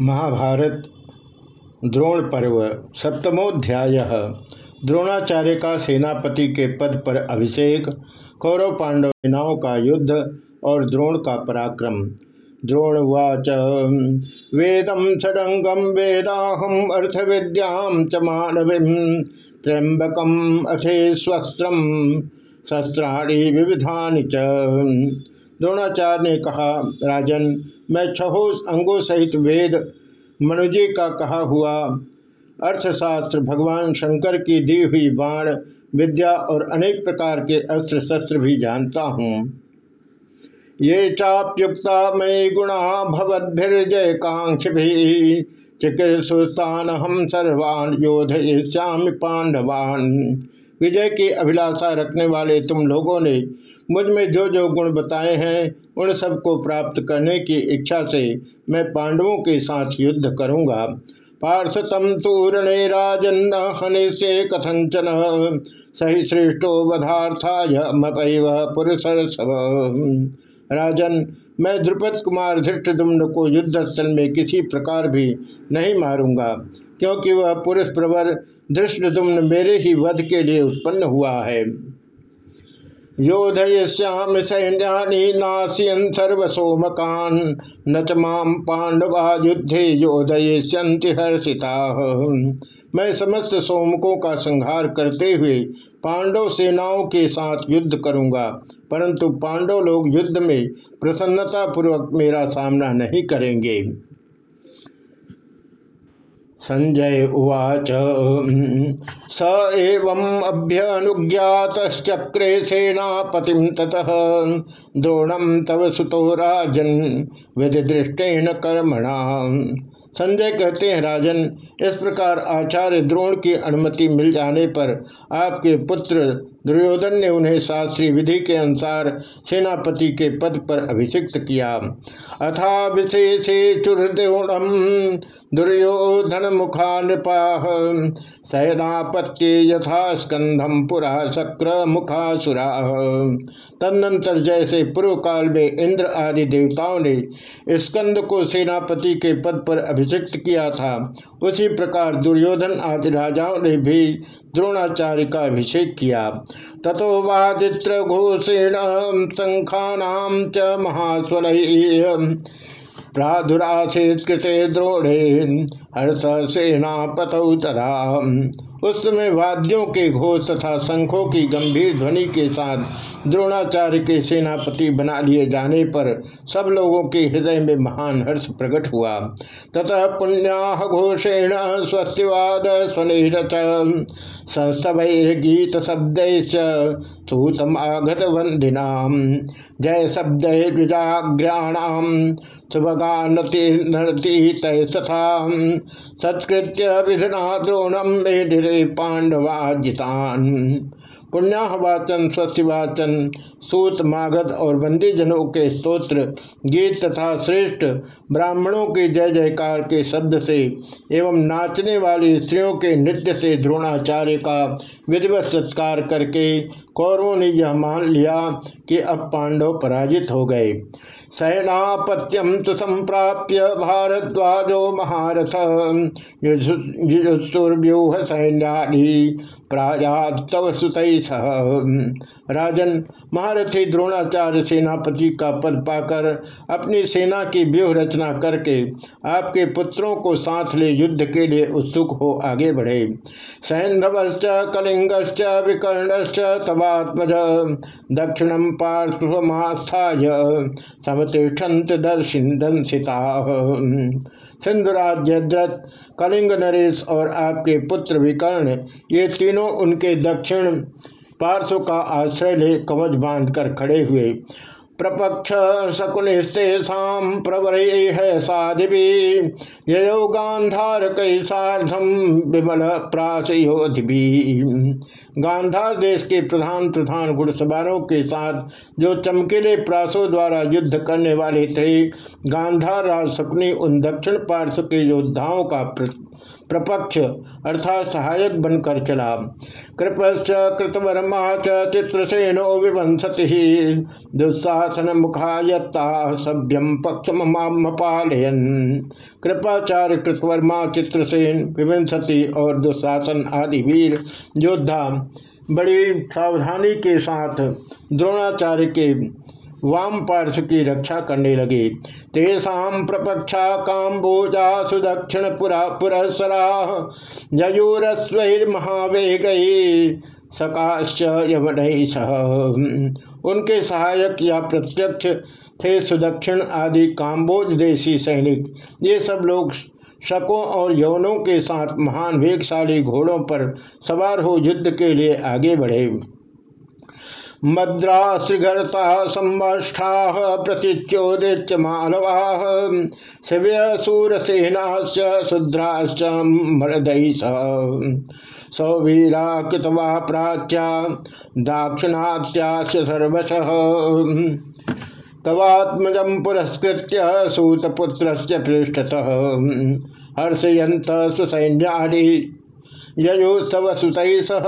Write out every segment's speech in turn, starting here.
महाभारत द्रोण पर्व, सप्तमोध्याय। द्रोणाचार्य का सेनापति के पद पर अभिषेक, कौरव पांडव सेनाओं का युद्ध और द्रोण का पराक्रम। द्रोणवाच वेदम षडंगम वेदाहम अर्थ विद्यां च मानवी त्र्यंबकम अथे शस्त्राणी विविधानि च। द्रोणाचार्य ने कहा, राजन, मैं छहो अंगों सहित वेद मनुजी का कहा हुआ अर्थशास्त्र भगवान शंकर की दी हुई बाण, विद्या और अनेक प्रकार के अस्त्र शस्त्र भी जानता हूँ। ये चाप्युक्ता मयि गुणा भवद्भिर्जय कांक्ष हम सर्वान योधयश्यामि पांडवान विजय की अभिलाषा रखने वाले तुम लोगों ने मुझमें जो जो गुण बताए हैं, उन सबको प्राप्त करने की इच्छा से मैं पांडवों के साथ युद्ध करूँगा। पार्षतम तूरणे राजन्न से कथंचन सही श्रेष्ठो वधार्थाय मपैव पुरुष राजन, मैं द्रुपद कुमार धृष्टदुम्न को युद्ध स्थल में किसी प्रकार भी नहीं मारूँगा, क्योंकि वह पुरुष प्रवर धृष्टदुम्न मेरे ही वध के लिए उत्पन्न हुआ है। योधयश्याम सैन्यानि नाशयन सर्वसोमकान न माम पांडवा युद्धे योधयश्यंति हर्षिता। मैं समस्त सोमकों का संहार करते हुए पांडव सेनाओं के साथ युद्ध करूँगा, परंतु पांडव लोग युद्ध में प्रसन्नतापूर्वक मेरा सामना नहीं करेंगे। संजय उवाच। स एवं अभ्यनुज्ञातश्चक्रे सेनापति ततः। द्रोणम तव सुतो राजन। विधिदृष्टेन कर्मणा संजय कहते हैं, राजन, इस प्रकार आचार्य द्रोण की अनुमति मिल जाने पर आपके पुत्र दुर्योधन ने उन्हें शास्त्रीय विधि के अनुसार सेनापति के पद पर अभिषिक्त किया। अथा विशेषे चुरद्रोणम दुर्योधन मुखा नृपा सैनापत्य यथा स्कंधम पुरा शक्र मुखासुरा तदनंतर जैसे पूर्व काल में इंद्र आदि देवताओं ने स्कंद को सेनापति के पद पर अभिषिक्त किया था। उसी प्रकार दुर्योधन आदि राजाओं ने भी द्रोणाचार्य का अभिषेक किया। ततो वादित्र घोषेण शंखा च महास्वर प्रादुराशित कृते द्रोणे हर्ष सेनापत तथा उस समय वाद्यों के घोष तथा शंखों की गंभीर ध्वनि के साथ द्रोणाचार्य के सेनापति बना लिए जाने पर सब लोगों के हृदय में महान हर्ष प्रकट हुआ। ततः पुण्या घोषेण स्वस्तिवाद स्वनिरत संस्तभैर्गीत शब्द सूतमागत वंदिना जय शब्द द्विजाग्राणाम सुभगा नरती तथा। सत्कृत्य विधना द्रोणम मेढिर पांडवा जितान पुण्याहवाचन, स्वस्तिवाचन, सूत, मागध और बंदी जनों के स्तोत्र, गीत तथा श्रेष्ठ ब्राह्मणों के जय जयकार के शब्द से एवं नाचने वाली स्त्रियों के नृत्य से द्रोणाचार्य का विधिवत सत्कार करके कौरवों ने यह मान लिया कि अब पांडव पराजित हो गए। सैनापत्यम तो संप्राप्य भारद्वाजो महारथ युजुर्व्यूह सैन्याधि प्रायातव सुत सह राजन, महारथी द्रोणाचार्य सेनापति का पद पाकर अपनी सेना की व्यूह रचना करके आपके पुत्रों को साथ ले युद्ध के लिए उत्सुक हो आगे बढ़े। सैंधवश्च, कलिंगश्च, विकर्णश्च, तवात्मज दक्षिणम पार्श्वमास्थाय समतिष्ठन्त दर्शिन दंसिता सिंधुराज जयद्रथ कलिंग नरेश और आपके पुत्र विकर्ण, ये तीनों उनके दक्षिण पार्श्व का आश्रय ले कवच बांधकर खड़े हुए। प्रपक्ष शकुनिस्तेषाम प्रवर है साधिवी। यो गांधार कई साधम विमल प्रासयोधिभी गांधार देश के प्रधान प्रधान घुड़सवारों के साथ जो चमकीले प्रासों द्वारा युद्ध करने वाले थे गांधार राज शकुनी उन दक्षिण पार्श्व के योद्धाओं का प्रपक्ष अर्थात सहायक बनकर चला। कृपश्च कृतवर्मा चित्रसेनो विवंसति। दुस्साह दुशासन मुखायत्ता सभ्यम पक्षमपालयन कृपाचार्य कृतवर्मा चित्रसेन विविंसति और दुशासन आदि वीर योद्धा। बड़ी सावधानी के साथ द्रोणाचार्य के वाम पार्श्व की रक्षा करने लगे। तेषा प्रपक्षा काम्बोजा सुदक्षिण पुरा पुरस्सरा ययूरस्वैर्महावेग सकाश्च यवन सह। उनके सहायक या प्रत्यक्ष थे सुदक्षिण आदि काम्बोज देशी सैनिक। ये सब लोग शकों और यवनों के साथ महान वेगशाली घोड़ों पर सवार हो युद्ध के लिए आगे बढ़े। मद्रास्त्रिघर्ता संवष्ठा प्रतिच्योदित मानवा शिव्य सूरसेनाश्च शूद्राश्च मृदय सौवीरा कृतवा प्राच्या दाक्षिणात्याश्च सर्वश। तवात्मज पुरस्कृत सूतपुत्र पृष्ठतः। हर्षयंत सुसैन्यादि ययोत्सवसुत सह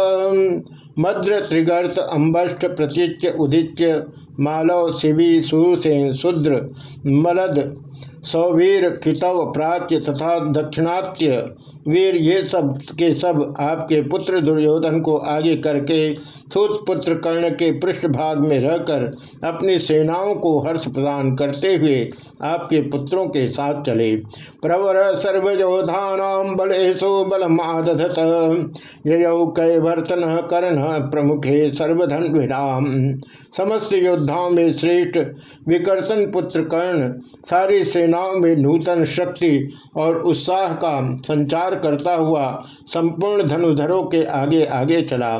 मद्र त्रिगर्त अम्बष्ट प्रतीच्य उदिच्य मालव शिवि सुरसेन शूद्र मलद सौवीर कितव प्राच्य तथा दक्षिणात्य। वीर ये सब के सब आपके पुत्र दुर्योधन को आगे करके सूत पुत्र कर्ण के पृष्ठभाग में रहकर अपनी सेनाओं को हर्ष प्रदान करते हुए आपके पुत्रों के साथ चले। प्रवर सर्वयोधानाम बलेशो बलमादधत। ययौ कैवर्तन कर्ण प्रमुखे सर्वधन विराम। समस्त योद्धाओं में श्रेष्ठ विकर्तन पुत्र कर्ण सारी सेनाओं में नूतन शक्ति और उत्साह का संचार करता हुआ संपूर्ण धनुधरों के आगे आगे चला।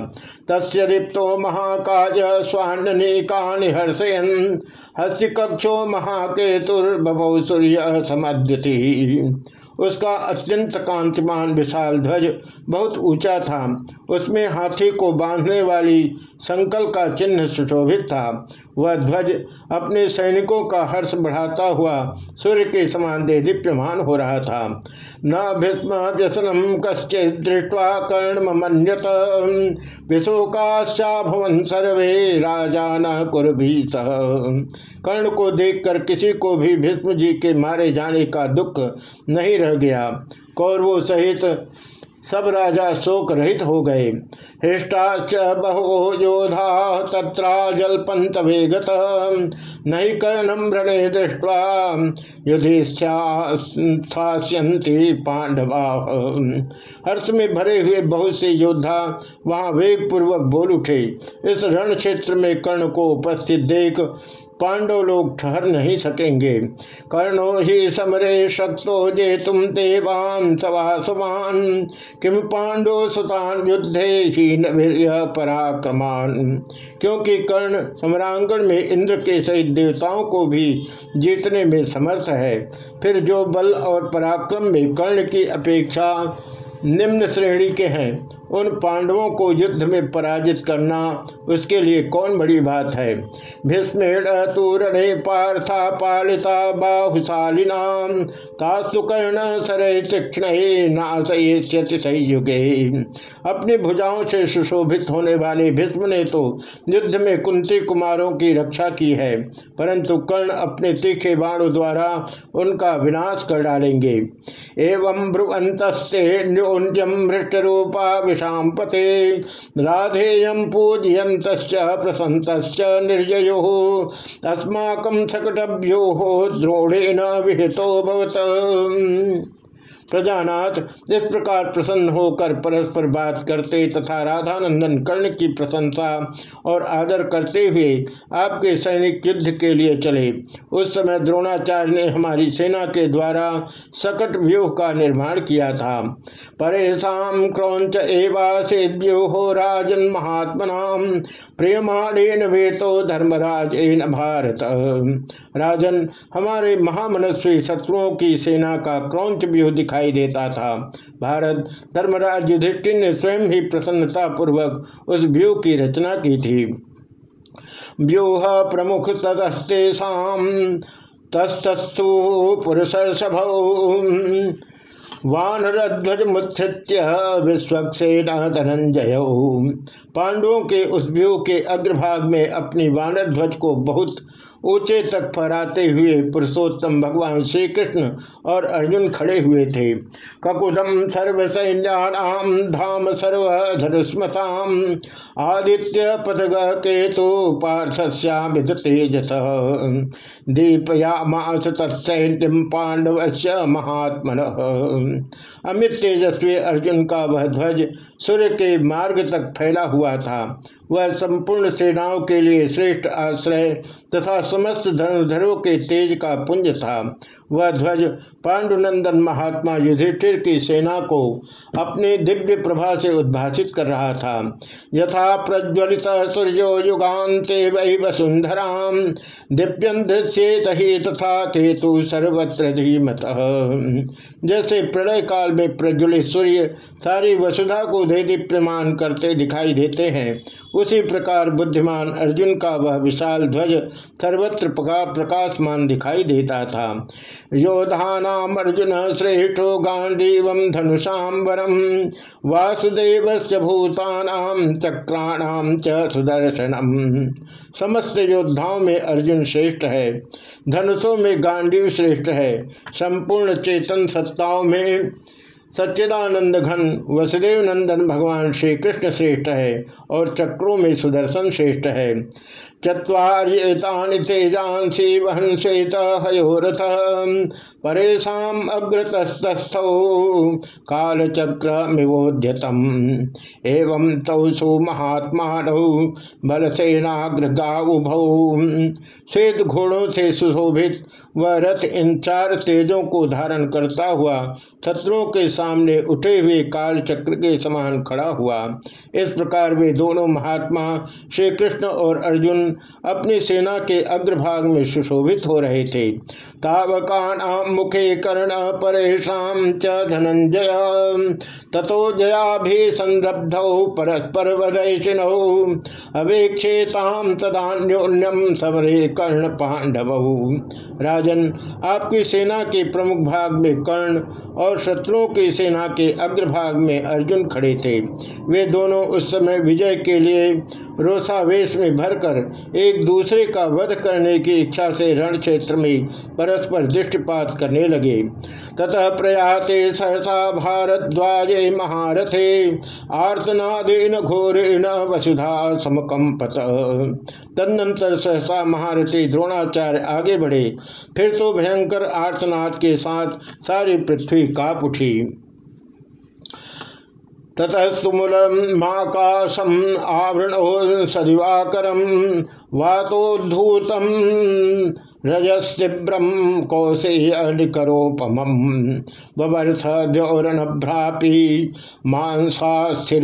तस्य रिप्तो महाकाज स्वान्नेका हर्षयन। हस्तिकक्षो महाकेतुर्भव सूर्य समद्युति। उसका अत्यंत कांतिमान विशाल ध्वज बहुत ऊँचा था। उसमें हाथी को बांधने वाली संकल का चिन्ह सुशोभित था। वह ध्वज अपने सैनिकों का हर्ष बढ़ाता हुआ सूर्य के समान दे दीप्यमान हो रहा था। न भीष्म व्यसनम कश्चि दृष्टवा कर्ण मन्यत विशोकाश्चा भवन सर्वे राजा न कर्ण को देखकर किसी को भी भीष्म जी के मारे जाने का दुख नहीं रह गया। कौरवों सहित सब राजा शोक रहित हो गए। हृष्टाच बहो योधा तत्रा जलपंत वेगत। नहीं कर्णम रणे दृष्टवा युधिष्ठ्यास्यंती पांडवा हर्ष में भरे हुए बहुत से योद्धा वहाँ वेग पूर्वक बोल उठे। इस रण क्षेत्र में कर्ण को उपस्थित देख पांडव लोग ठहर नहीं सकेंगे। कर्णो ही समरे शक्तो जे तुम देवान सवासवान किम पांडो सुतान युद्धे ही पराक्रमान। क्योंकि कर्ण सम्रांगण में इंद्र के सहित देवताओं को भी जीतने में समर्थ है। फिर जो बल और पराक्रम में कर्ण की अपेक्षा निम्न श्रेणी के हैं। उन पांडवों को युद्ध में पराजित करना उसके लिए कौन बड़ी बात है? भीष्मेण पार्था पालिता तीक्षण नाशयति अपनी भुजाओं से सुशोभित होने वाले भीष्म ने तो युद्ध में कुंती कुमारों की रक्षा की है, परंतु कर्ण अपने तीखे बाणों द्वारा उनका विनाश कर डालेंगे। एवं ब्रुवंतस्ते न्योन्यम मृष्ट रूपा विषाम पते राधेय पूजयंत प्रसंत निर्जयो अस्माक सकटभ्यो द्रोणेन विहितो भवत। प्रजानाथ, इस प्रकार प्रसन्न होकर परस्पर बात करते तथा राधानंदन कर्ण की प्रशंसा और आदर करते हुए आपके सैनिक युद्ध के लिए चले। उस समय द्रोणाचार्य ने हमारी सेना के द्वारा सकट व्यूह का निर्माण किया था। परेशा क्रौच एवासेद्यो राजन महात्मना, प्रियमाणेन वेतो धर्मराज एन भारत। राजन, हमारे महामनस्वी शत्रुओं की सेना का क्रौच व्यूह दिखाई दिखाई देता था। भारत धर्मराज युधिष्ठिर ने स्वयं ही प्रसन्नता पूर्वक उस व्यू की रचना की थी। व्यूह प्रमुख तदस्ते तस्तस्तु पुरुष वानरध्वज मुत्सृत्य विश्वक्सेन धनंजय पांडवों के उस व्यू के अग्रभाग में अपनी वानर ध्वज को बहुत ऊँचे तक फहराते हुए पुरुषोत्तम भगवान श्री कृष्ण और अर्जुन खड़े हुए थे। ककुदम सर्व सैन्याम धाम सर्व धनुस्मताम आदित्य पदग केतु पार्थस्यामित तेजस। दीपयामास पांडव महात्मन। अमित तेजस्वी अर्जुन का वह ध्वज सूर्य के मार्ग तक फैला हुआ था। वह संपूर्ण सेनाओं के लिए श्रेष्ठ आश्रय तथा समस्त धनुधरों के तेज का पुंज था। वह ध्वज पांडुनंदन महात्मा युधिष्ठिर की सेना को अपने दिव्य प्रभा से उद्भाषित कर रहा था। यथा प्रज्वलित सूर्यो युगान्ते वही वसुंधरा दिव्यंधृत ही तथा केतु सर्वत्र धीमत। जैसे प्रलय काल में प्रज्वलित सूर्य सारी वसुधा को दे दीप्यमान करते दिखाई देते हैं उसी प्रकार बुद्धिमान अर्जुन का वह विशाल ध्वज सर्वत्र प्रकाशमान दिखाई देता था। योधानाम अर्जुन श्रेष्ठो गांडीव धनुषाम वरम वासुदेव भूतानाम चक्राणाम च सुदर्शनम। समस्त योद्धाओं में अर्जुन श्रेष्ठ है, धनुषों में गांडीव श्रेष्ठ है, संपूर्ण चेतन सत्ताओं में सच्चिदानंद घन, वसुदेव नंदन भगवान श्री कृष्ण श्रेष्ठ है और चक्रों में सुदर्शन श्रेष्ठ है। चुरीतानि तेजांसी वहन श्वेत हयोरथ। परेशाम अग्रतस्तस्थौ कालचक्र मिवोद्यतम एवं तौ महात्मा बलसेनाग्रगाउभौ श्वेत घोड़ों से सुशोभित वह रथ इन चार तेजों को धारण करता हुआ शत्रुओं के सामने उठे हुए काल चक्र के समान खड़ा हुआ। इस प्रकार वे दोनों महात्मा श्री कृष्ण और अर्जुन अपनी सेना के अग्रभाग में सुशोभित हो रहे थे। मुखे कर्ण परेशान च धनंजय। तथो संरब्ध परस्पर अवेक्षेताम तदान्योन्यम समरे कर्ण पांडव। राजन, आपकी सेना के प्रमुख भाग में कर्ण और शत्रुओं की सेना के अग्रभाग में अर्जुन खड़े थे। वे दोनों उस समय विजय के लिए रोसावेश में भरकर एक दूसरे का वध करने की इच्छा से रण क्षेत्र में परस्पर दृष्टिपात करने लगे। ततः प्रयाते सहसा भारद्वाजे महारथे, आर्तनादेन घोरेण वसुधा समकंपत। तदनंतर सहसा महारथी द्रोणाचार्य आगे बढ़े। फिर तो भयंकर आर्तनाद के साथ सारी पृथ्वी काप उठी। ततः सुमूलमाकाशम आवृण सदिवाकर वातोद्धूतम रजस्तीव्रम कौशेयलिकरोपम बबर्थ द्यौरणभ्रापी मांसास्थिरुधिरान्वित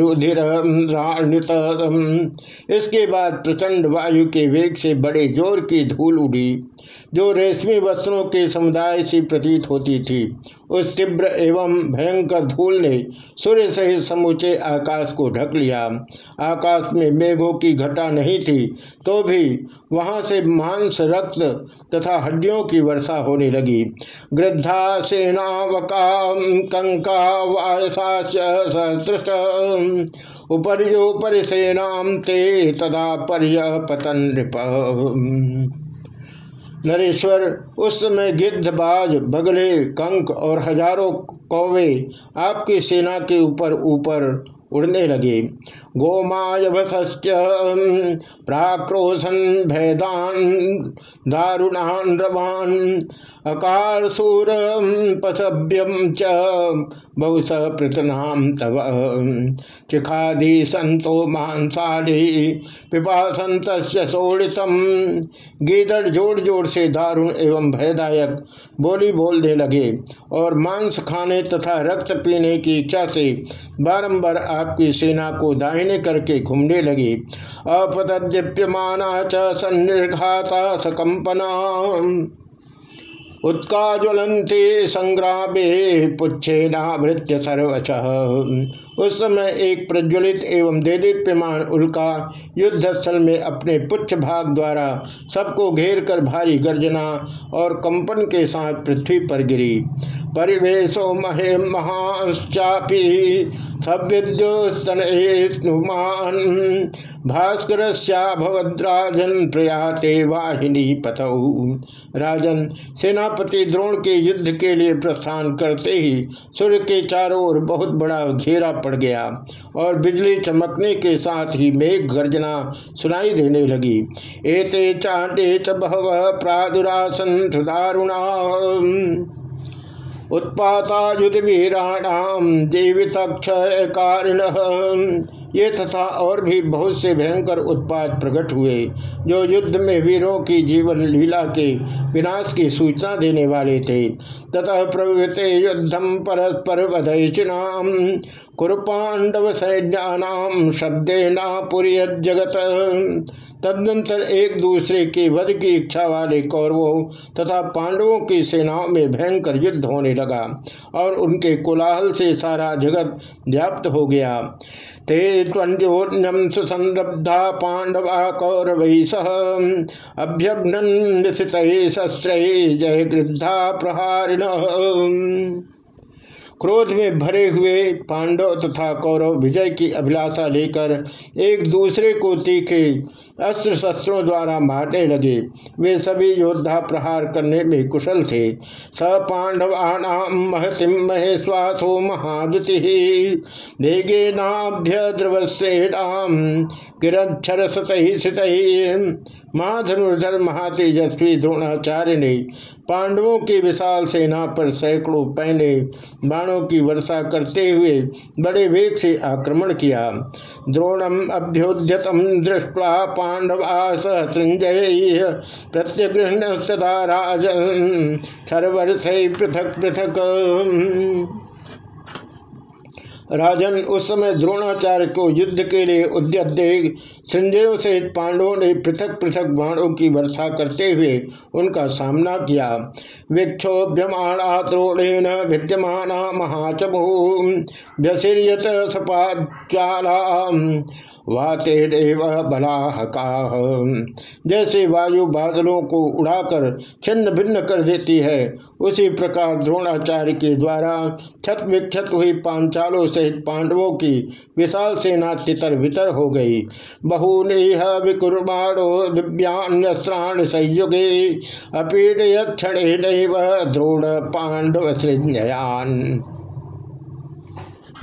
इसके बाद प्रचंड वायु के वेग से बड़े ज़ोर की धूल उड़ी, जो रेशमी वस्त्रों के समुदाय से प्रतीत होती थी। उस तीव्र एवं भयंकर धूल ने सूर्य सहित समूचे आकाश को ढक लिया। आकाश में मेघों की घटा नहीं थी तो भी वहाँ से मांस रक्त तथा हड्डियों की वर्षा होने लगी। गृद्धा सेनावका कंका वायसा सहस्रश उपर्योपर सेनाम ते तदा पर्य पतन नृप नरेश्वर उस समय गिद्धबाज, बगले, कंक और हज़ारों कौवे आपकी सेना के ऊपर ऊपर उड़ने लगे। गोमायभसश्च प्राक्रोशन भैदान, दारुणान रवान अकार सूर पसभ्यम च बहुस पृतनाम तव। चिखादी संतो मांसाली पिपासंत सोड़ितम गीदड़ जोड़ जोड़ से दारुण एवं भयदायक बोली बोलने लगे और मांस खाने तथा रक्त पीने की इच्छा से बारंबार आपकी सेना को दाहिने करके घूमने लगी। अपतद्यप्यमाना च सन्निर्घाता सकंपना। उत्काज्वलंते संग्रामे पुच्छे नावृत्य सर्वश। उस समय एक प्रज्वलित एवं देदीप्यमान उल्का युद्ध स्थल में अपने पुच्छ भाग द्वारा सबको घेर कर भारी गर्जना और कंपन के साथ पृथ्वी पर गिरी। परिवेशो महे महाश्चापी सविद्युस्तन भास्कर भवद्राजन प्रयाते वाहिनी पतऊ राजन सेनापति द्रोण के युद्ध के लिए प्रस्थान करते ही सूर्य के चारों ओर बहुत बड़ा घेरा पड़ गया और बिजली चमकने के साथ ही मेघ गर्जना सुनाई देने लगी। एते चाटे च बहव प्रादुरासन दारुणा उत्पाता युद्ध वीराणाम जीवित कारिण ये तथा और भी बहुत से भयंकर उत्पाद प्रकट हुए, जो युद्ध में वीरों की जीवन लीला के विनाश की सूचना देने वाले थे। ततः प्रवृत्ते युद्धम परस्पर वधयिनाम कुरुपांडव सैन्यानाम शब्देना पुरी जगत तदनंतर एक दूसरे के वध की इच्छा वाले कौरवों तथा पांडवों की सेनाओं में भयंकर युद्ध होने लगा और उनके कोलाहल से सारा जगत व्याप्त हो गया। ते त्वन्योन्यम सुसंरब्धा पांडवा कौरव सह। अभ्यघ्न शस्त्र जय गृद्धा प्रहारिण। क्रोध में भरे हुए पांडव तथा कौरव विजय की अभिलाषा लेकर एक दूसरे को तीखे अस्त्र शस्त्रों द्वारा मारने लगे। वे सभी योद्धा प्रहार करने में कुशल थे। स पांडवानाम महतिम महेश्वासो महादुति भेगे नाभ्य द्रवसेणाम किरक्षर सतही महाधनुर्धर महातेजस्वी द्रोणाचार्य ने पांडवों की विशाल सेना पर सैकड़ों पहने बाणों की वर्षा करते हुए बड़े वेग से आक्रमण किया। द्रोणम अभ्योद्यतम दृष्टवा पांडवा संजय प्रत्यगृहण सदा राज पृथक पृथक। राजन उस समय द्रोणाचार्य को युद्ध के लिए उद्यत देख संजयों से पांडवों ने पृथक पृथक बाणों की वर्षा करते हुए उनका सामना किया। विक्षोभ्यमाणा द्रोणेन विद्यमान महाचमु व्यसिर्यत सपाचाला वातेरेव बलाहका। जैसे वायु बादलों को उड़ाकर छिन्न भिन्न कर देती है, उसी प्रकार द्रोणाचार्य के द्वारा छत विक्षत हुई पांचालों सहित पांडवों की विशाल सेना तितर वितर हो गई। बहुनेह विकुर्बाणो दिव्यान्यस्त्राण संयुगे, अपीडय क्षण द्रोण पांडव सृजयान।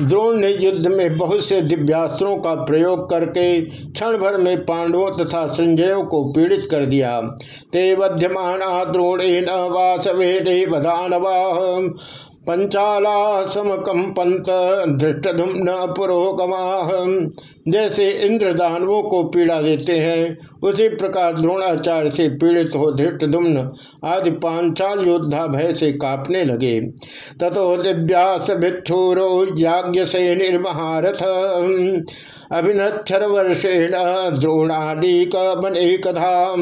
द्रोण ने युद्ध में बहुत से दिव्यास्त्रों का प्रयोग करके क्षण भर में पांडवों तथा संजयों को पीड़ित कर दिया। ते बध्यमाना द्रोणे न वासवे बधानवा पंचाला समकंपंत धृष्टधुम न जैसे इंद्र दानवों को पीड़ा देते हैं, उसी प्रकार द्रोणाचार्य से पीड़ित हो धृष्टधुम्न आदि पांचाल योद्धा भय से कांपने लगे। तथो दिव्यास भिक्षुरो याज्ञ से निर्महारथ। अभिनक्षर वर्षेण द्रोणालीक बने कथा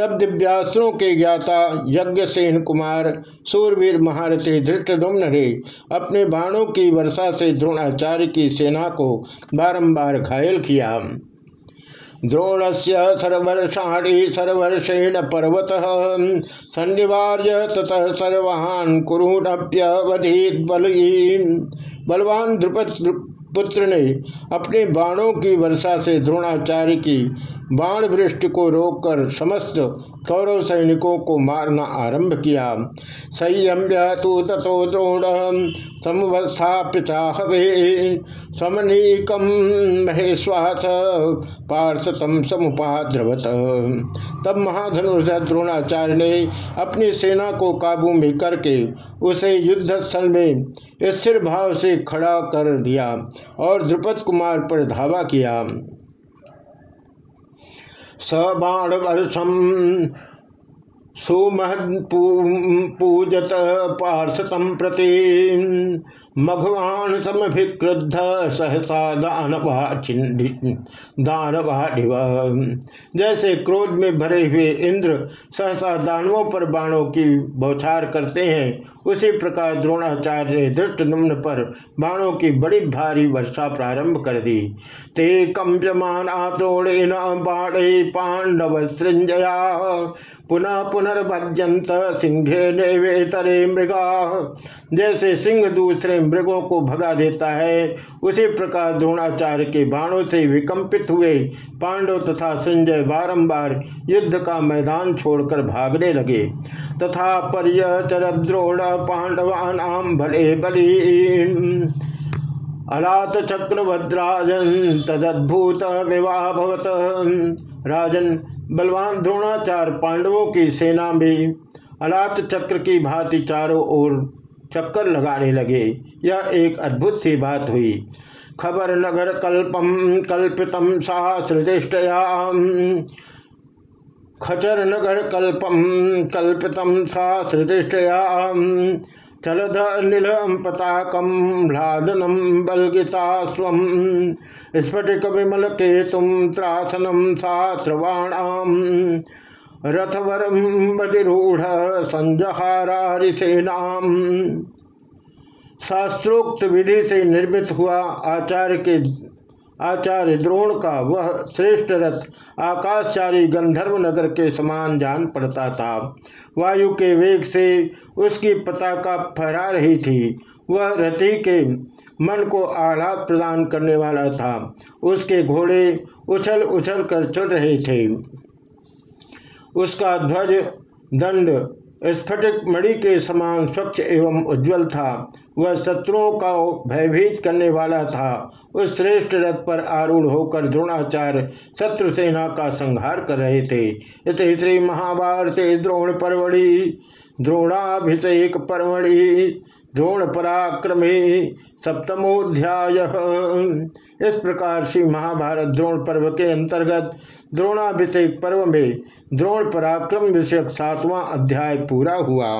तब दिव्यास्त्रों के ज्ञाता यज्ञसेन कुमार, सूरवीर महारथी धृष्टुम्न ने अपने बाणों की वर्षा से द्रोणाचार्य की सेना को बारंबार घायल किया। द्रोण से सर्वर्षाणी सर्वर्षेण पर्वत सन्निवार्य ततः सर्वान् कुरूनप्यवधीत बल बलवान द्रुपद पुत्र ने अपने बाणों की वर्षा से द्रोणाचार्य की बाण वृष्टि को रोककर समस्त कौरव सैनिकों को मारना आरंभ किया। संयम्य तो तथो द्रोण समवस्थापिताहवे समनीकम महेश्वास पार्षतम समुपाद्रवत। तब महाधनुष द्रोणाचार्य ने अपनी सेना को काबू में करके उसे युद्ध स्थल में स्थिर भाव से खड़ा कर दिया और द्रुपद कुमार पर धावा किया। स बाण वर्षम सुमहपूजत पार्षतम प्रति। मघवान समभिक्रुद्ध सहसा दानवा दानवाढ़िव जैसे क्रोध में भरे हुए इंद्र सहसा दानवों पर बाणों की बौछार करते हैं, उसी प्रकार द्रोणाचार्य ने धृष्ट निम्न पर बाणों की बड़ी भारी वर्षा प्रारंभ कर दी। ते कंप्यमाना द्रोणेन बाणे पांडव सृंजया। पुनः पुनः पुनर्भजंत सिंहे नेवेतरे मृगा। जैसे सिंह दूसरे मृगों को भगा देता है, उसी प्रकार द्रोणाचार्य के बाणों से विकंपित हुए पांडव तथा संजय बारंबार युद्ध का मैदान छोड़कर भागने लगे। तथा पर्यचर द्रोण पांडवानाम भले बली अलात चक्रभद्राजन तदद्भुत विवाह भवत राजन, बलवान द्रोणाचार पांडवों की सेना में अलात चक्र की भांति चारों ओर चक्कर लगाने लगे। यह एक अद्भुत सी बात हुई। खबर नगर कल्पम, कल्पितम सहस्रतिष्ठया खचर नगर कल्पम, कल्पितम सहस्रतिष्ठया चलद नीलम पताकम ह्लादनम बलगिता स्व स्फटिक विमल केतुम त्रासनम सात्रवाणाम रथवरम बधिरूढ़ संजहारिसेनाम शास्त्रोक्त विधि से निर्मित हुआ आचार्य के आचार्य द्रोण का वह श्रेष्ठ रथ आकाशचारी गंधर्व नगर के समान जान पड़ता था। वायु के वेग से उसकी पताका फहरा रही थी। वह रथी के मन को आह्लाद प्रदान करने वाला था। उसके घोड़े उछल उछल कर चल रहे थे। उसका ध्वज दंड स्फटिक मणि के समान स्वच्छ एवं उज्जवल था। वह शत्रुओं का भयभीत करने वाला था। उस श्रेष्ठ रथ पर आरूढ़ होकर द्रोणाचार्य शत्रु सेना का संहार कर रहे थे। इत श्री महाभारत द्रोण परवड़ी, द्रोणाभिषेक परमणि द्रोण पराक्रमे सप्तमोध्याय इस प्रकार से महाभारत द्रोण पर्व के अंतर्गत द्रोणाभिषेक पर्व में द्रोण पराक्रम विषयक सातवां अध्याय पूरा हुआ।